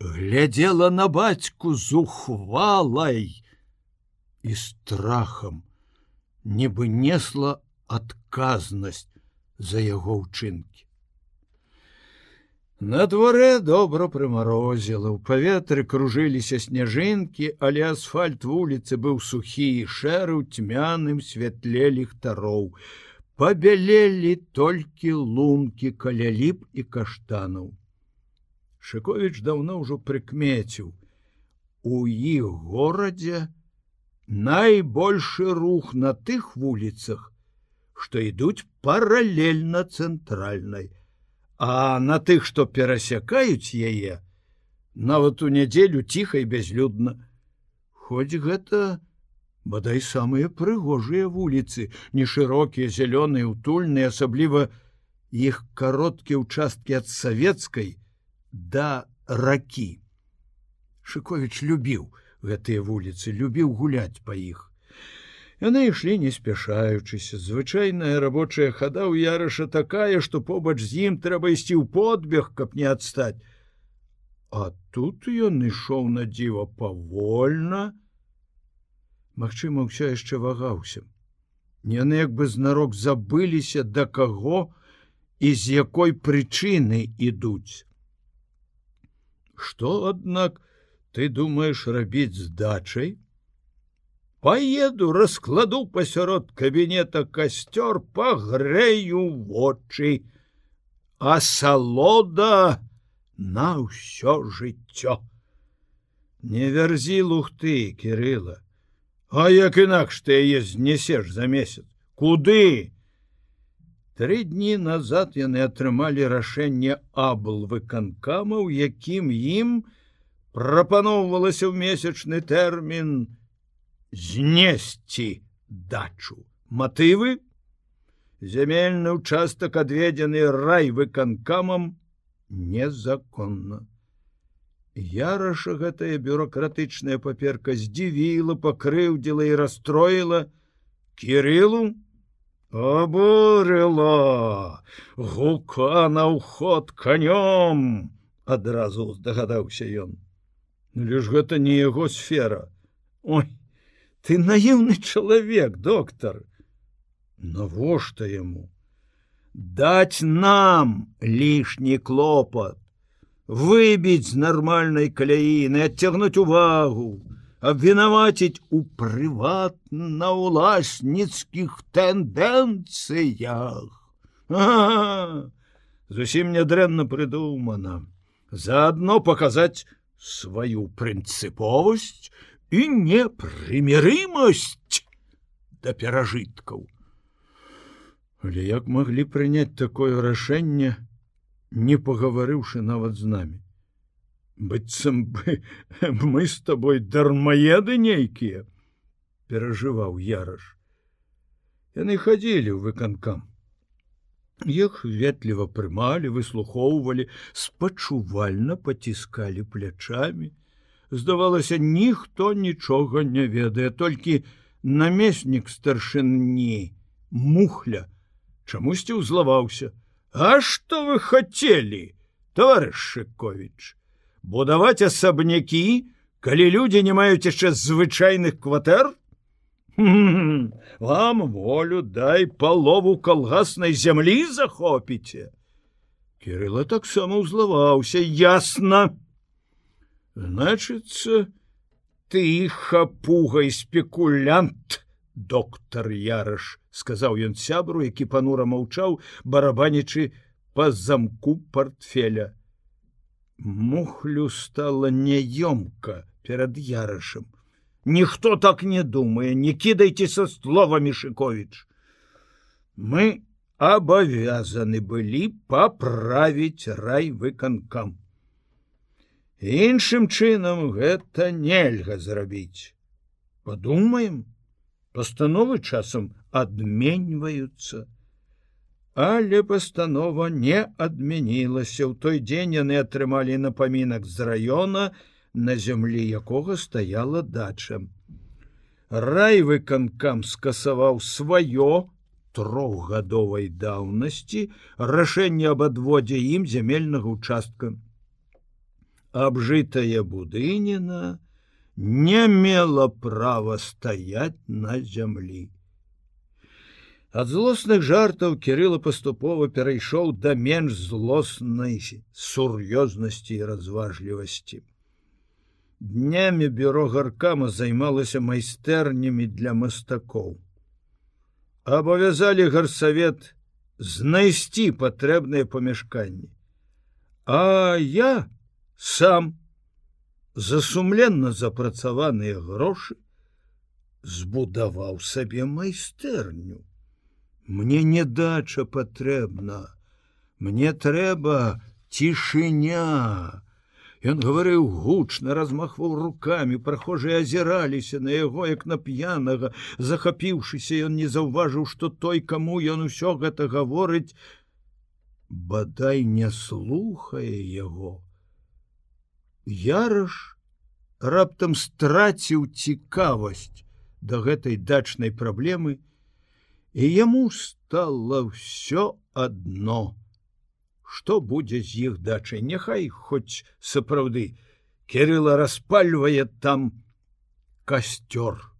глядела на бацьку з ухвалай і страхам, нібы несла адказнасць за яго ўчынкі. На дворе добра прымарозіла, у паветры кружыліся сняжынкі, але асфальт вуліцы быў сухі і шэры ў цьмяным святле ліхтароў пабялелі толькі лункі каля ліп і каштанаў. Шковіч даўно ўжо прыкмеціў. У іх горадзе найбольшы рух на тых вуліцах, што ідуць паралельна цэнтральнай, а на тых, што перасякаюць яе, нават у нядзелю ціха і бязлюдна. Хоць гэта, бадай самыя прыгожыя вуліцы не шырокія зялёныя утульныя асабліва іх кароткія участкі ад савецкай да ракі шыкович любіў гэтыя вуліцы любіў гуляць па іх яны ішлі не спяшаючыся звычайная рабочая хада ў яраша такая што побач з ім трэба ісці ў подбег каб не адстаць а тут ён ішоў на дзіва павольна Магчыма, ўсё яшчэ вагаўся. Яны як бы знарок забыліся да каго і з якой прычыны ідуць. Што, аднак, ты думаеш рабіць з дачай? Паеду, раскладу пасярод кабінета касцёр, пагрэю вочы, А салода на ўсё жыццё. Не вярзі лухты, кирыла, А як інакш ты яе знесеш за месяц куды Тры дні назад яны атрымалі рашэнне абл выканкама у якім ім прапаноўвалася ў месячны тэрмін знесці дачу. Матывы зямельны участак адведзены рай выканкамам незаконна Яраша гэтая бюрократычная паперка здзівіла, пакрыўдзіла і расстроіла. Кірылу? Абурыла! Гука на ўход канём! Адразу здагадаўся ён. Лишь гэта не яго сфера. Ой ты наіўны чалавек доктор. Навошта яму даць нам лішні клопат выбіць з нармальнай каляіны, адцягнуць увагу, абвінаваціць у прыватна ўласніцкіх тэндэнцыях. Зусім нядрэнна прыдумана, заадно паказаць сваю прынцыповасць і непрымірымасць да перажыткаў. Але як маглі прыняць такое рашэнне, не пагаварыўшы нават з намі? Быццам бы мы з тобой дармаеды нейкія перажываў яраш. Яны хадзілі ў выканкам. Іх ветліва прымалі выслухоўвалі спачувальна паціскалі плячамі здавалася ніхто нічога не ведае толькі намеснік старшынні мухля чамусьці ўзлаваўся А что вы хотели, товарищ Шкович? Будаваць асабнякі, калі людзі не маюць яшчэ звычайных кватэр? Вам волю дай палову калгаснай зямлі захопіце. Кирыла таксама ўзлаваўся ясна. Значыцца ты хапуга і спекулянт доктор ярыш сказаў ён сябру які панура маўчаў барабанічы по замку портфеля мухлю стала неёмка перад ярышам. Ніхто так не думае не кідайце со словамі шикович мы абавязаны былі паправіць рай выканкам іншым чынам гэта нельга зрабіць подумаем пастановы часам адменьваюцца але пастанова не адмянілася ў той дзень яны атрымалі напамінак з раёна на на зямлі якога стаяла дача. Райвыканкам скасаваў сваё трохгадовай даўнасці рашэнне аб адводзе ім зямельнага участка. Абжытая будыніна не мела права стаять на зямлі. Ад злосных жартаў кірыла паступова перайшоў да менш злоснай сур'ёзнасці і разважлівасці. Днямі бюро гаркама займалася майстэрнямі для мастакоў. Абавязалі гарсавет знайсці патрэбныя памяшканні. А я сам засумленно запрацаваныя грошы збудаваў сабе майстэрню. Мне не дача патрэбна. Мне трэба цішыня, Ён гаварыў гучна, размахваў руками, прахожыя азіраліся на яго як на п'янага, захапіўшыся, ён не заўважыў, што той, каму ён усё гэта гаворыць, бадай не слухае яго. Яраш раптам страціў цікавасць да гэтай дачнай праблемы, і яму стало ўсё адно. Што будзе з іх дачай? Няхай хоць сапраўды керыла распальвае там касцёр.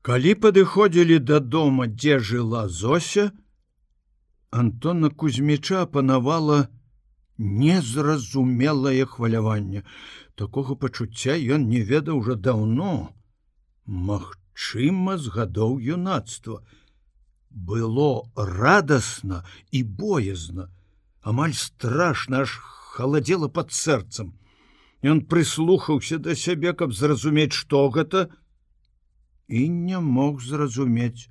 Калі падыходзілі да дома дзе жыла зося антона кузьміча панавала незразумелае хваляванне. Такога пачуцця ён не ведаў уже даўно. Магчыма з гадоў юнацтва. Было радасна і боязна. Амаль страшна аж халадзела под сэрцам. Ён прыслухаўся да сябе каб зразумець што гэта і не мог зразумець.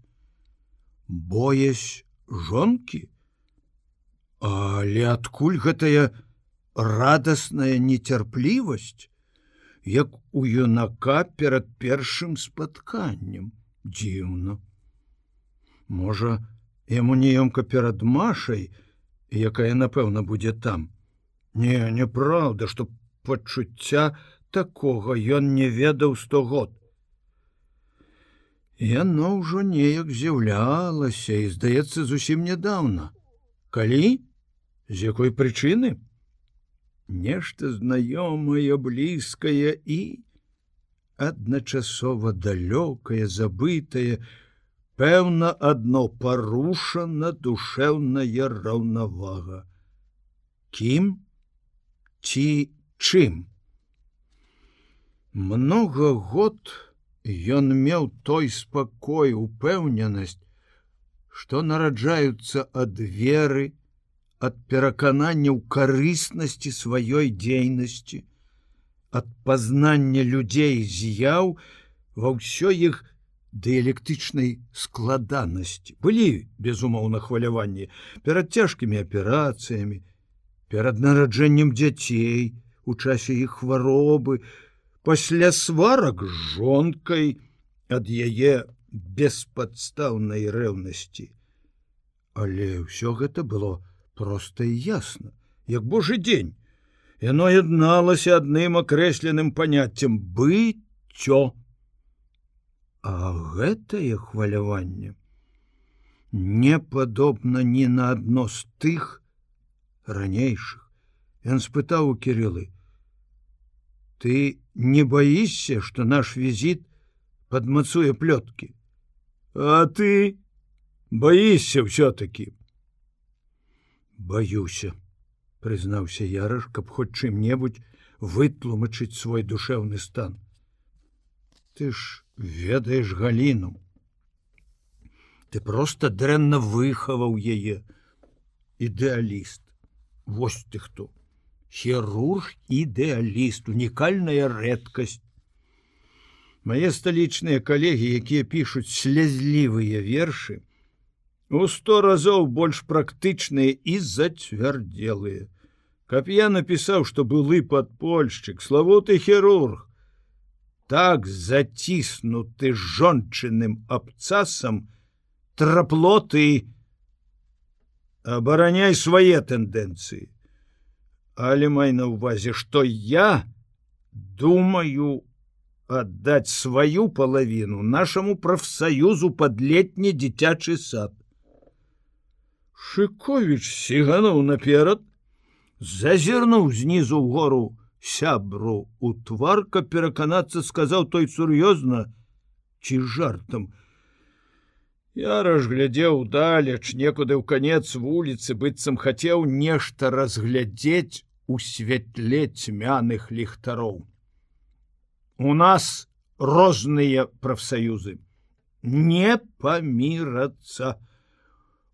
Боязь жонкі але адкуль гэтая радасная нецярплівасць як у юнака перад першым спатканнем? Дзіўна. Можа яму неёмка перад машай якая напэўна будзе там? Не неправда что пачуцця такога ён не ведаў сто год. Яно ўжо неяк з'яўлялася і здаецца зусім нядаўна. Калі з якой прычыны? Нешта знаёмае блізкае і адначасова далёкае забытае пэўна адно парушана душэўная раўнавага. Кім ці чым? Много год ён меў той спакой упэўненасць што нараджаюцца ад веры ад пераканання ў карыснасці сваёй дзейнасці ад пазнання людзей з'яў ва ўсё іх дыялектычнай складанасці. Былі безумоўна хваляванні перад цяжкімі аперацыямі перад нараджэннем дзяцей у часе іх хваробы пасля сварак з жонкай ад яе беспадстаўнай рэўнасці. Але ўсё гэта было проста і ясна як божы дзень яно ядналася адным акрэсленым паняццем быццё А гэтае хваляванне не падобна ні на адно з тых ранейшых. Ён спытаў у кірылы: « Ты не баішся, што наш візіт падмацуе плёткі. А ты баішся ўсё-таки. Баюся, прызнаўся яраш, каб хоць чым-небудзь вытлумачыць свой душэўны стан. Ты ж ведаеш галіну. Ты просто дрэнна выхаваў яе ідэаліст. Вось ты хто. Хірург ідэаліст, унікальная рэдкасць. Мае сталічныя калегі, якія пішуць слязлівыя вершы, у сто разоў больш практычныя і зацвярдзелыя. Каб я напісаў, што былы падпольшчык, славуты хірург, так заціснуты жончыным абцасам, траплоты абараняй свае тэндэнцыі. Але май на ўвазе, што я думаю аддаць сваю палавіну нашаму прафсаюзу пад летні дзіцячы сад. Шыковіч сігануў наперад, зазірнуў знізу ў гору сябру у тварка пераканацца сказаў той сур'ёзна ці жартам, Я разглядзеў далеч некуды ў канец вуліцы быццам хацеў нешта разглядзець у святле цьмяных ліхтароў. У нас розныя прафсаюзы. Не памірацца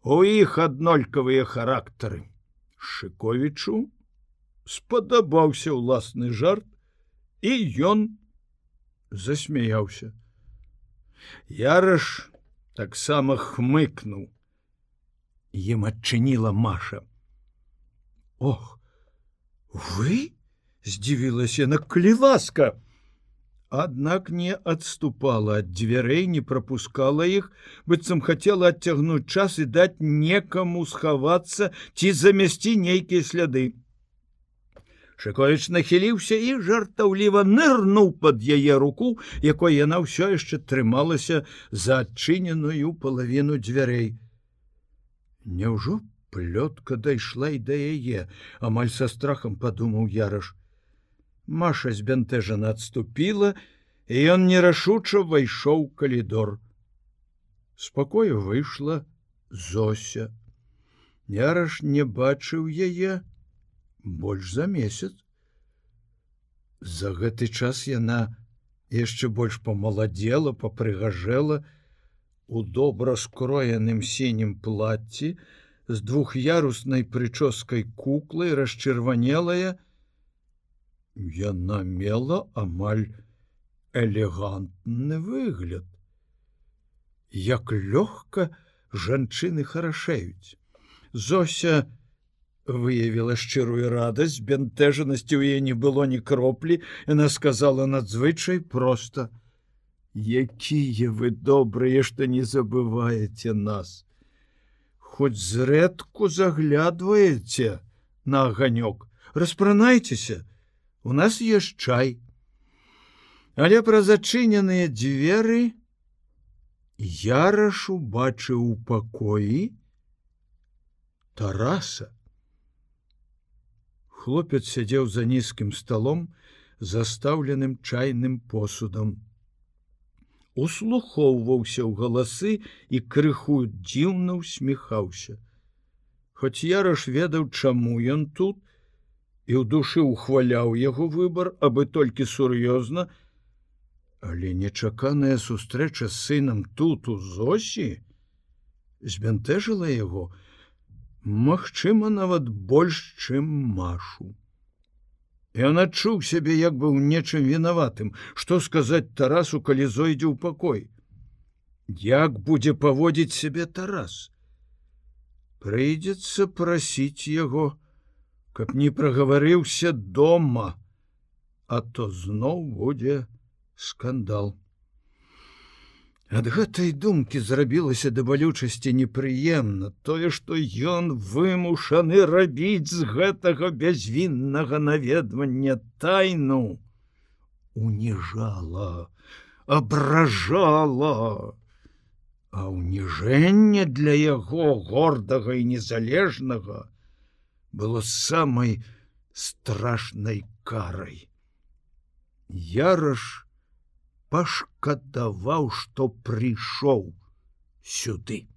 у іх аднолькавыя характары. Шыковічу спадабаўся ўласны жарт і ён засмяяўся. Яраш таксама хмыкнуў. Ем адчыніла маша. Ох вы здзівілася на клі ласка аднак не адступала ад дзвярэй не пропускала іх быццам хацела адцягнуць час і даць некаму схавацца ці замясці нейкія сляды Шковіч нахіліўся і жартаўліва нырнуў под яе руку, якой яна ўсё яшчэ трымалася за адчыненую палавіну дзвярэй. Няўжо плётка дайшла і да яе, амаль са страхам падумаў яраш. Маша збянтэжана адступіла, і ён нерашуча ўвайшоў калідор. Спакою выйшла Зося. Яраш не бачыў яе, больш за месяц. За гэты час яна яшчэ больш памаладзела, папрыгажэла у добра скроеным сінім платці з двух'яруснай прычоскай куклай расчырванелая, Яна мела амаль элегантны выгляд. Як лёгка жанчыны харашэюць. Зося, выявіла шчырую радасць бянтэжанасці ў яе не было ні кроплі яна сказала надзвычай просто якія вы добрыя што не забываеце нас хоць зрэдку заглядваеце на аганёк распранайцеся у нас ёсць чай але пра зачыненыя дзверы яраш убачыў у пакоі тараса Хлопец сядзеў за нізкім сталом, застаўленым чайным посудам. Услухоўваўся ў галасы і крыху дзіўна усміхаўся. Хоць яраш ведаў, чаму ён тут і ў душы ухваляў яго выбар, абы толькі сур'ёзна, але нечаканая сустрэча з сынам тут у Зосі збянтэжыла яго, Магчыма, нават больш, чым машу. Ён адчуў сябе як бы ў нечым вінаватым, што сказаць тарасу, калі зойдзе ў пакой. Як будзе паводзіць сябе тарас? Прыйдзецца прасіць яго, каб не прагаварыўся дома, а то зноў будзе скандал. Ад гэтай думкі зрабілася да балючасці непрыемна тое, што ён вымушаны рабіць з гэтага бязвіннага наведвання тайну уніжала, абражала, А ўніжэнне для яго гордага і незалежнага было самай страшнай карай. Яраш, пашкадаваў, што прыйшоў сюды.